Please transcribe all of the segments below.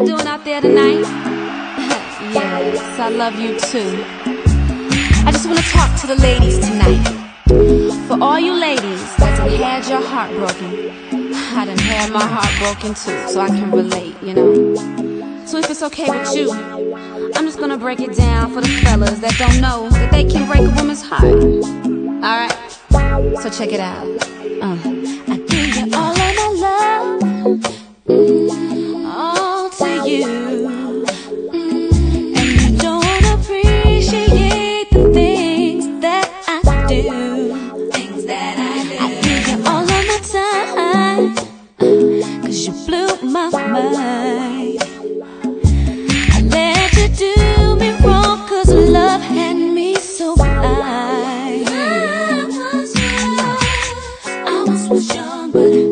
y'all doing out there tonight? yes, I love you too. I just wanna talk to the ladies tonight. For all you ladies that done had your heart broken, I done had my heart broken too, so I can relate, you know. So if it's okay with you, I'm just gonna break it down for the fellas that don't know that they can break a woman's heart. Alright? So check it out. Uh, you. And you don't appreciate the things that I do. Things that I do. I you all of my you blew my mind. I let you do me wrong, cause love had me so. I was I was young, but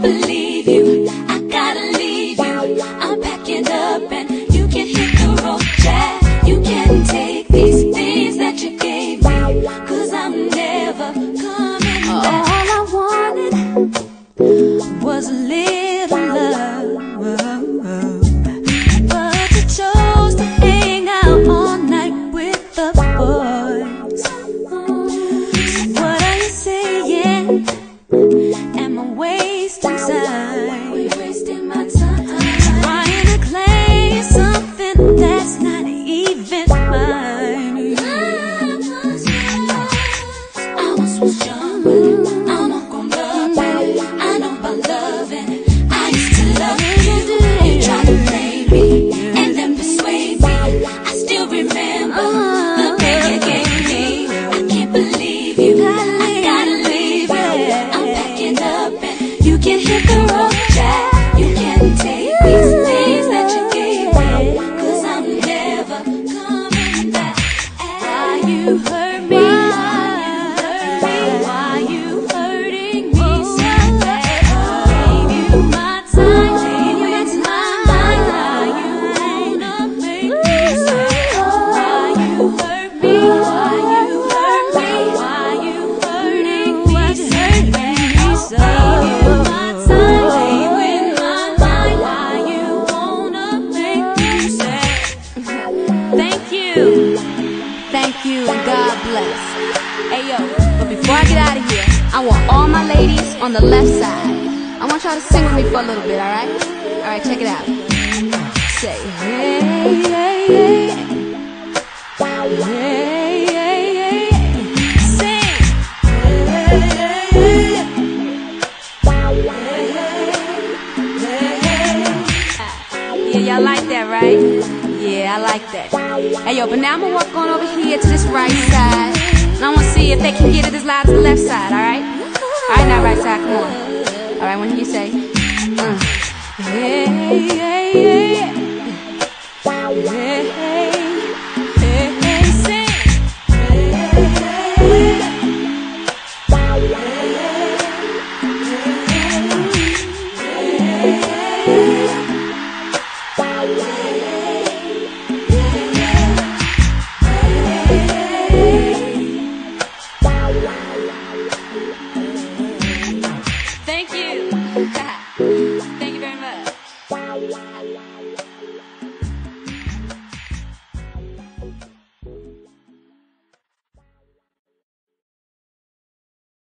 believe still remember the pain you gave me. I can't believe you. And God bless. Hey but before I get out of here, I want all my ladies on the left side. I want y'all to sing with me for a little bit, alright? Alright, check it out. Say. Sing. Hey, hey, hey. Yeah, y'all like that, right? Yeah, I like that. Hey, yo, but now I'm gonna walk on over here to this right side. And I wanna see if they can get it as loud as the left side, alright? Alright, now right side, come on. Alright, when you say, uh, hey, hey, hey.